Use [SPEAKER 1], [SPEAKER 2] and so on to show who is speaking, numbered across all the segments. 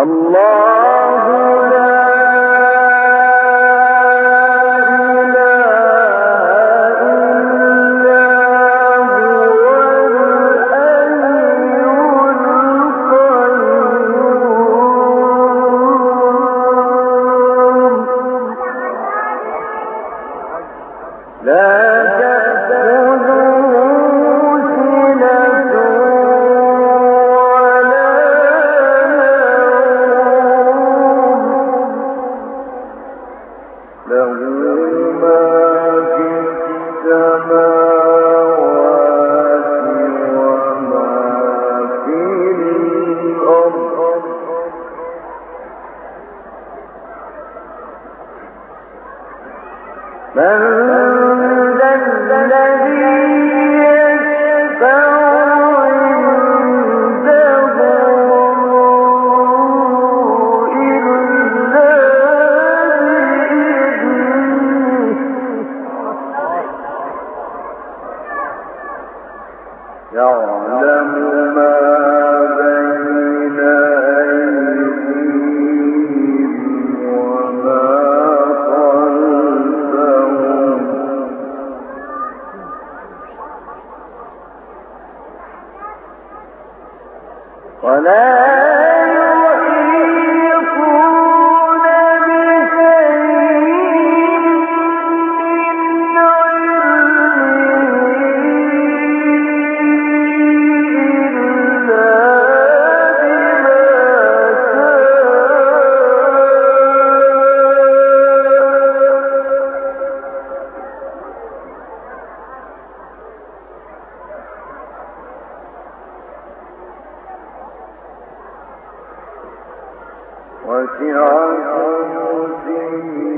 [SPEAKER 1] الله من ذا الذي وسع كرسيه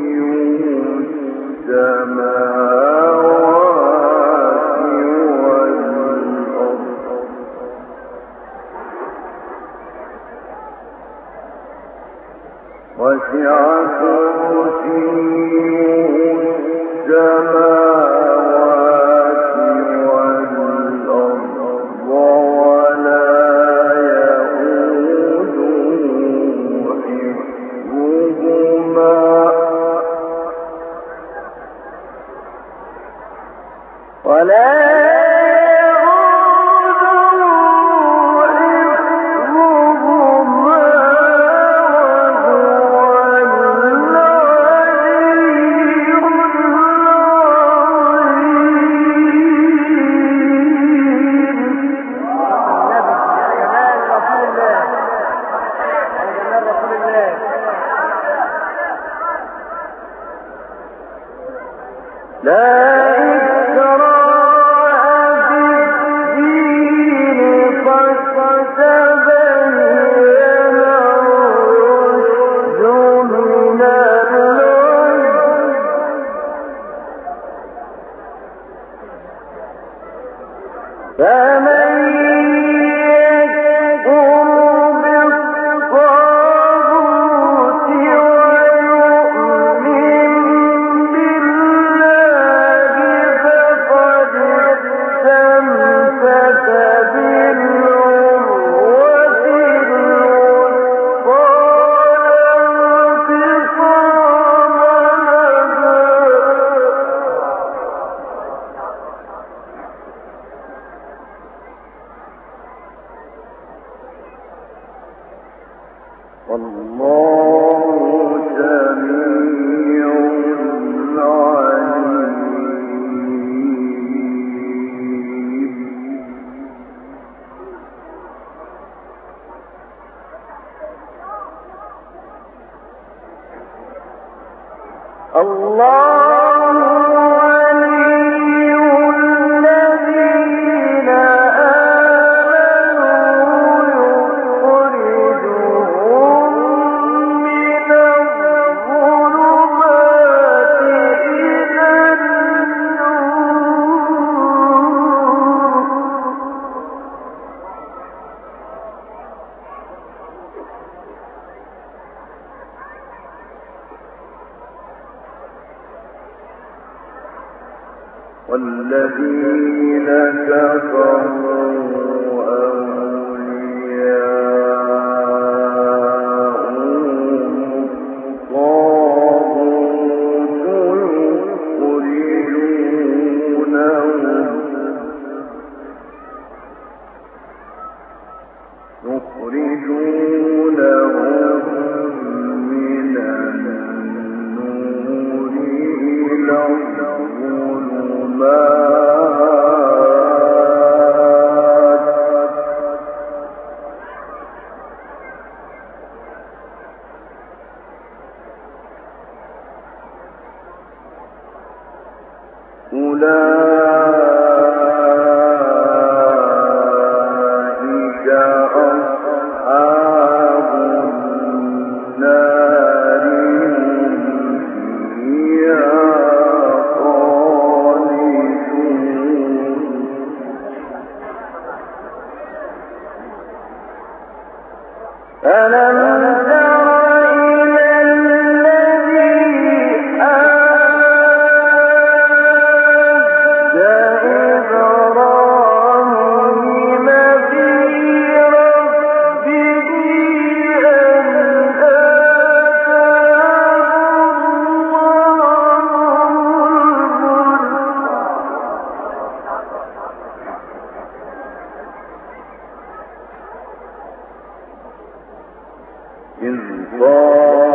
[SPEAKER 1] لا الله تَعْلَمُونَ مَا إذ قال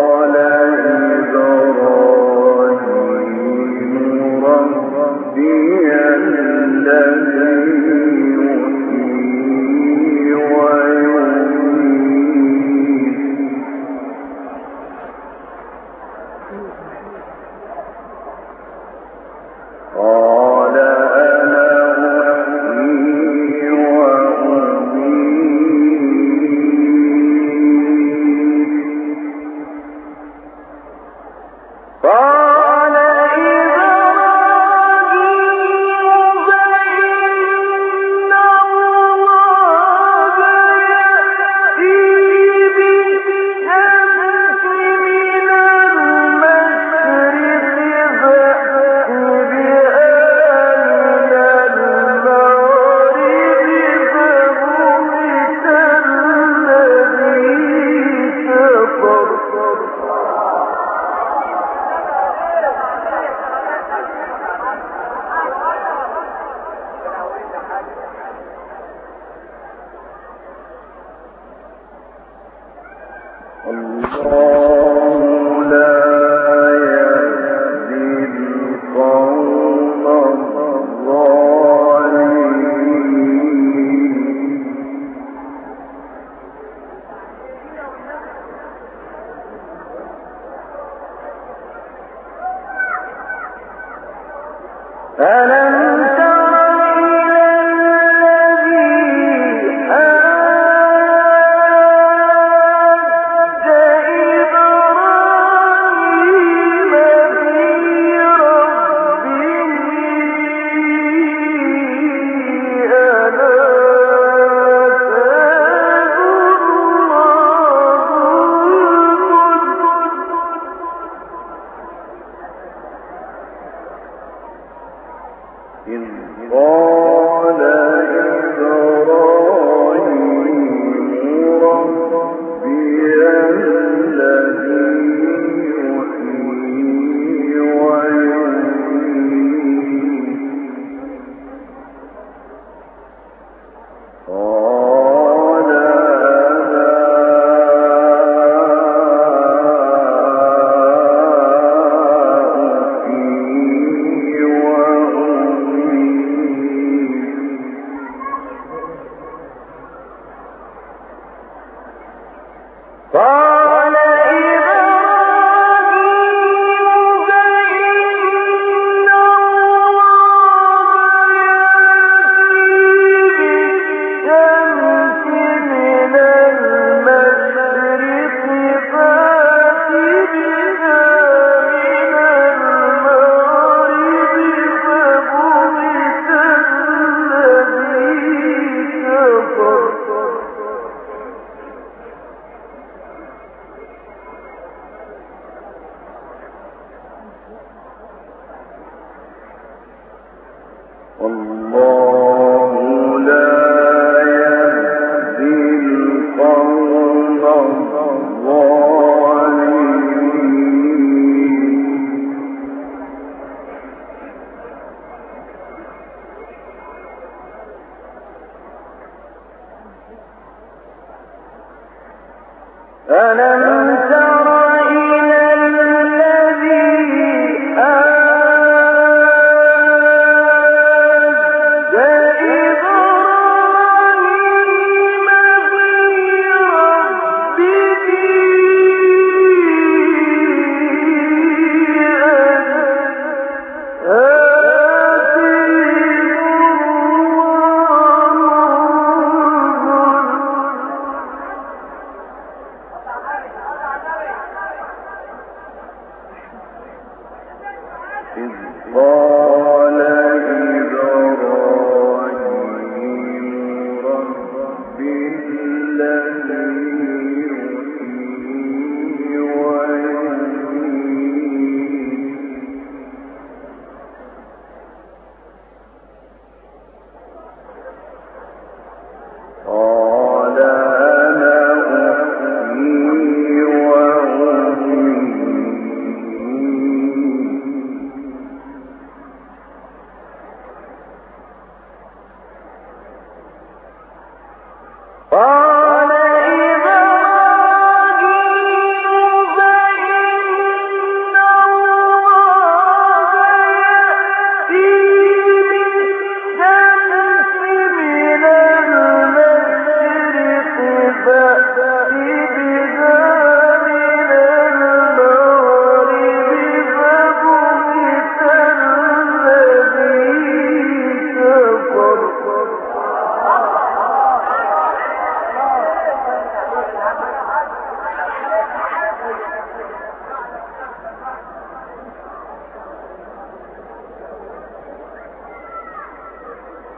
[SPEAKER 1] والله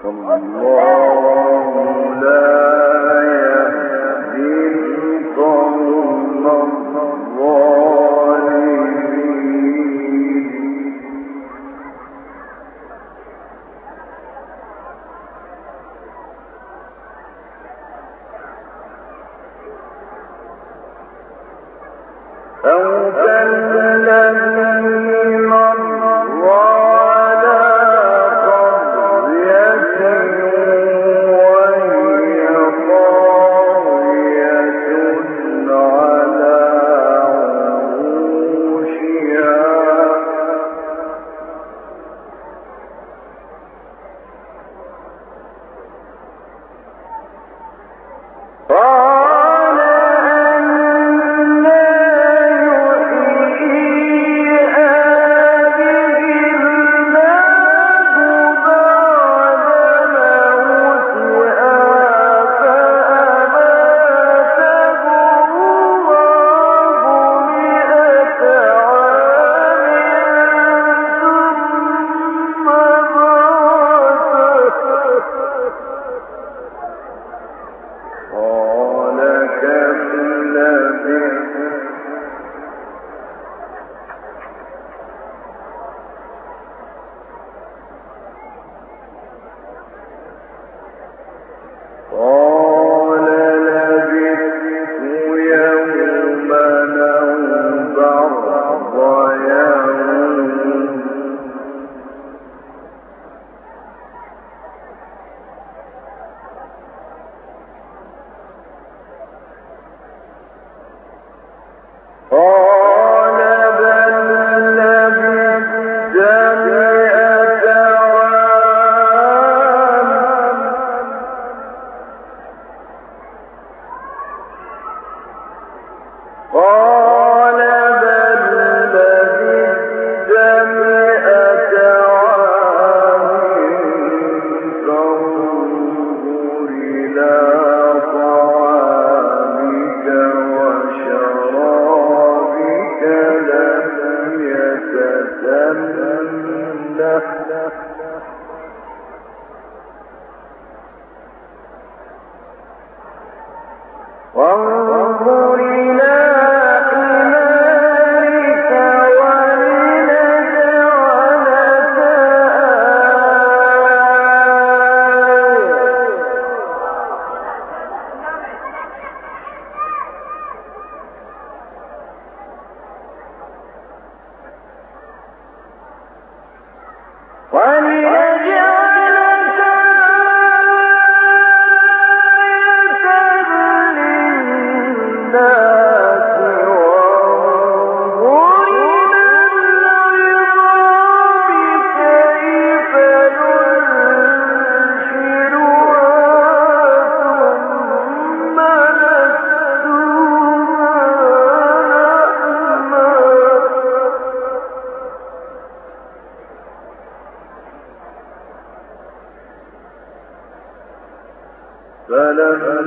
[SPEAKER 1] الله لا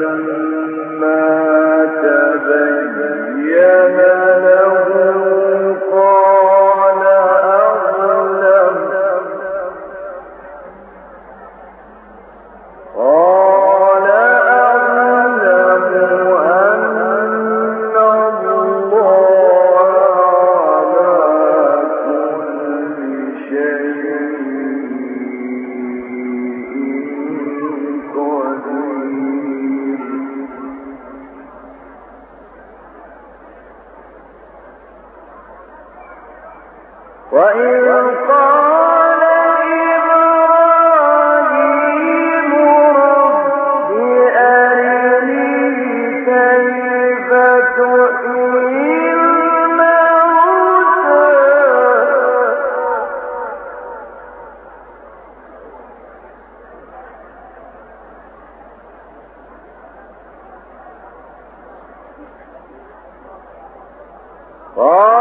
[SPEAKER 1] قال Oh,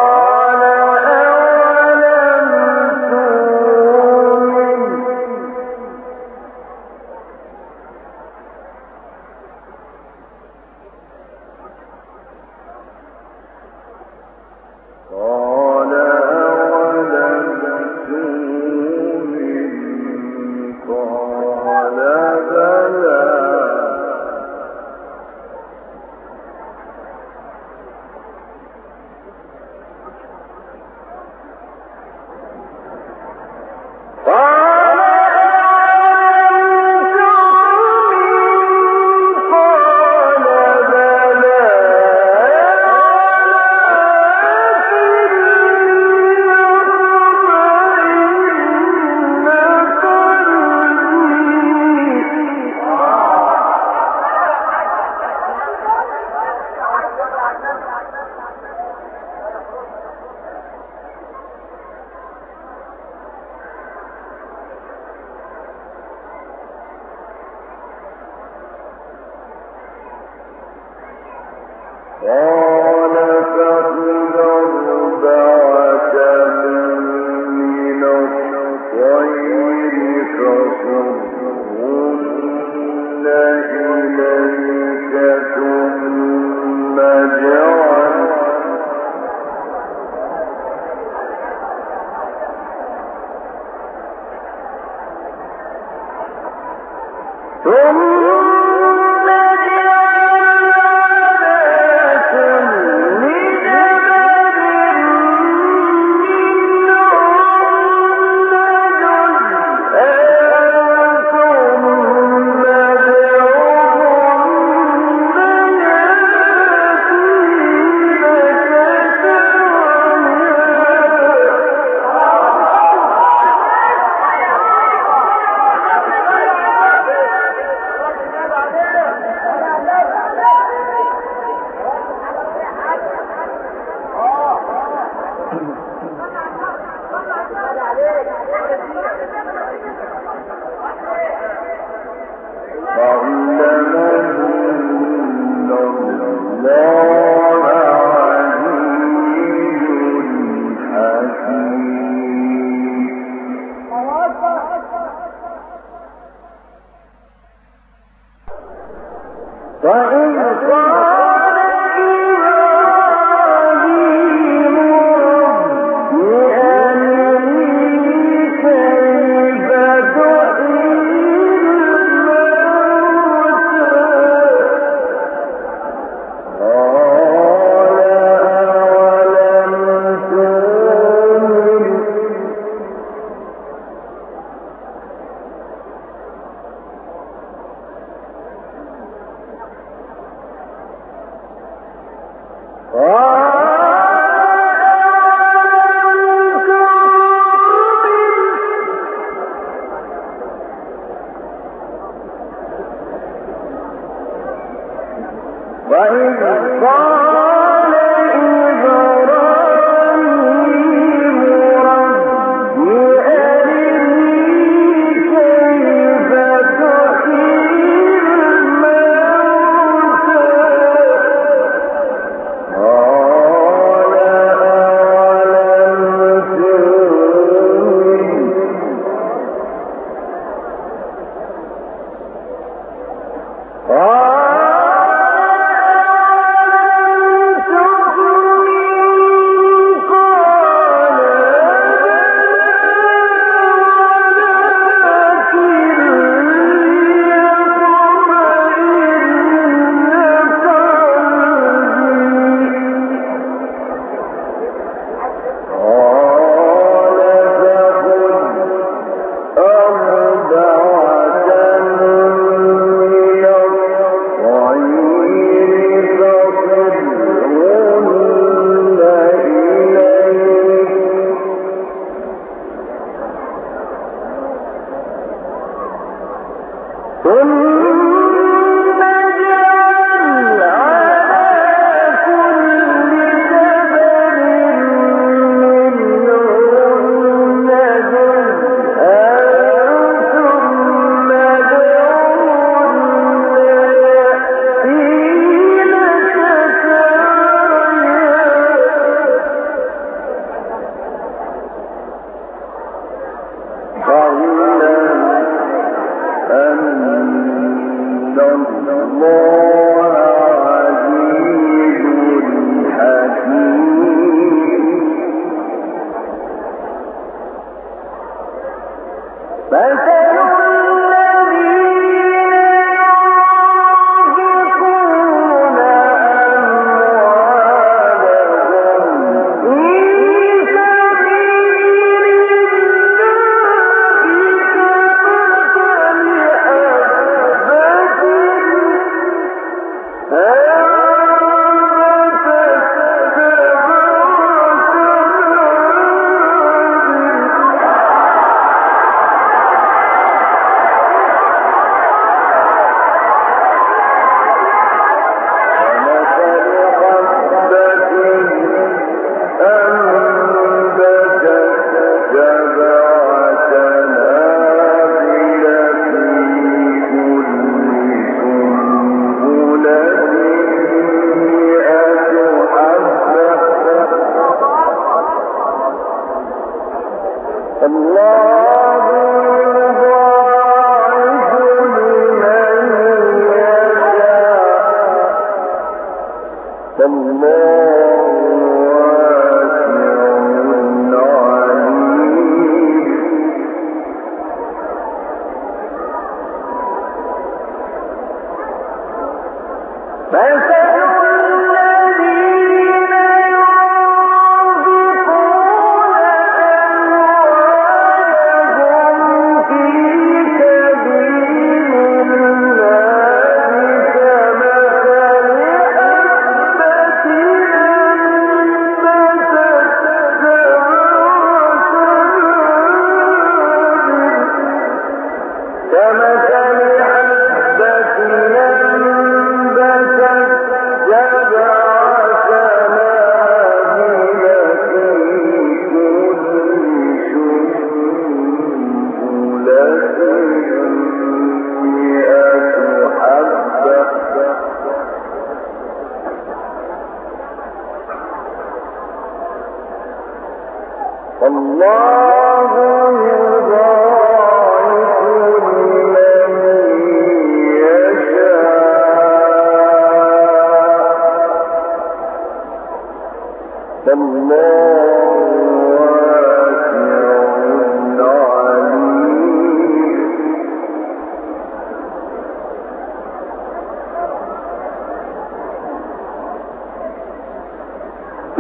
[SPEAKER 1] Oh,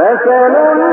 [SPEAKER 1] مثل